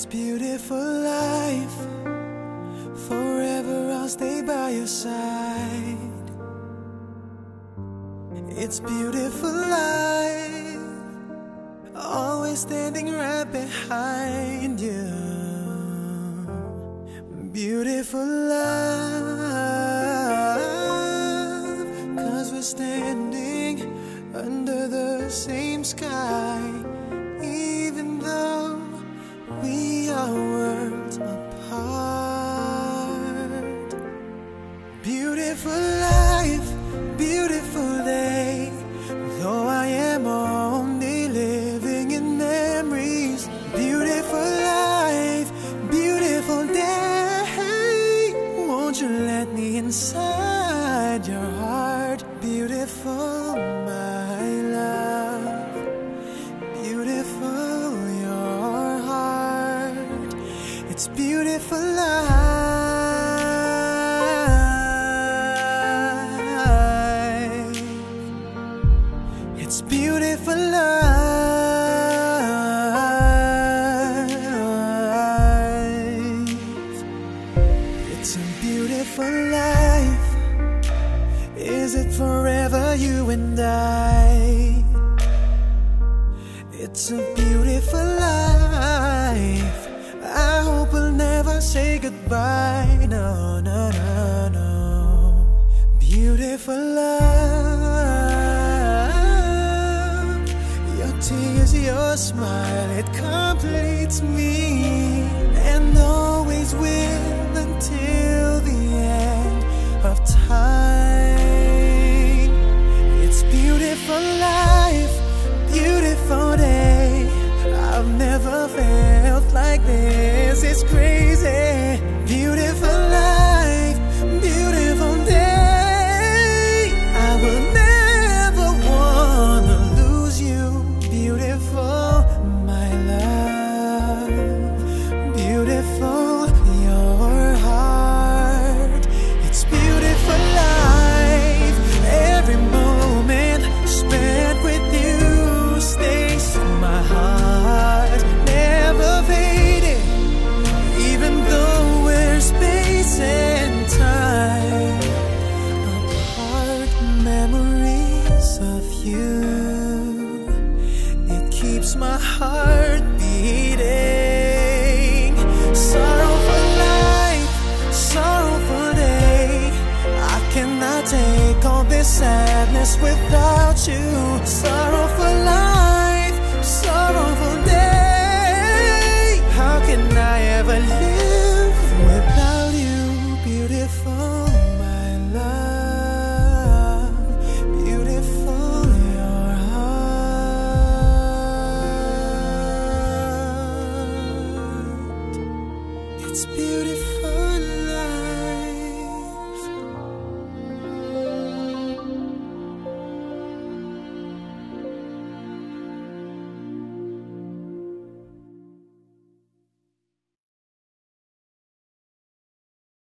It's beautiful life. Forever I'll stay by your side. It's beautiful life. Always standing right behind you. Beautiful love. Cause we're standing under the same sky. Are worlds apart. Beautiful beautiful life. It's beautiful life. Say goodbye. No, no, no, no. Beautiful love. Your tears, your smile, it completes me. And always will until the end of time. It's beautiful life, beautiful day. I've never felt like this. It's crazy. Your heart. It's beautiful life. Every moment spent with you stays in my heart. Never fading, even though we're space and time apart. Memories of you. It keeps my heart this without you. sorrow for life, sorrow for day. How can I ever live without you, beautiful? my love, beautiful your heart. It's beautiful.